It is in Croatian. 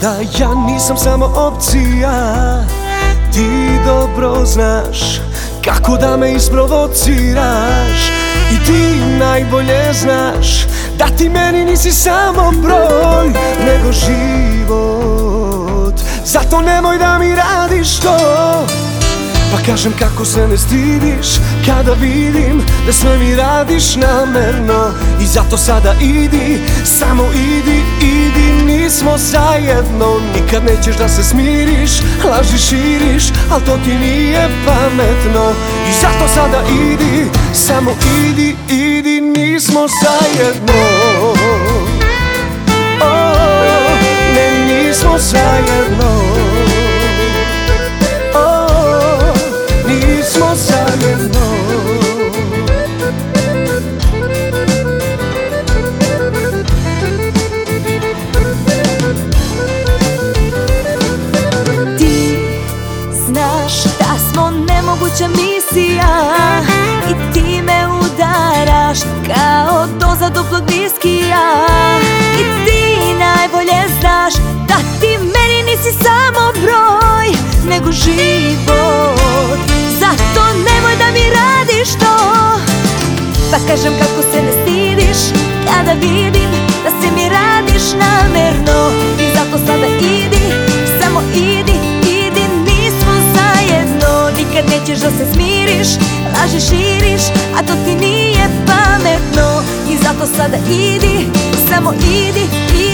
Da ja nisam samo opcija. Ti dobro znaš Kako da me isprovociraš. I ti najbolje znaš Da ti meni nisi samo broj Nego život. Zato nemoj da mi radiš to. Pa kažem kako se ne stidiš Kada vidim da sve mi radiš namerno. I zato sada idi, idi, Nismo zajedno, nikad nećeš da se smiriš Laži širiš, al to ti nije pametno. I zato sada idi, samo idi, idi Nismo zajedno. Ne, nismo zajedno nemoguća misija. I ti me udaraš kao doza duplog viskija. I ti najbolje znaš da ti meni nisi samo broj Nego život. Zato nemoj da mi radiš to. Pa kažem kako se ne stidiš Kada vidim da se mi radiš namerno I nećeš da se smiriš Laži širiš, a to ti nije pametno. I zato sada idi, samo idi, idi,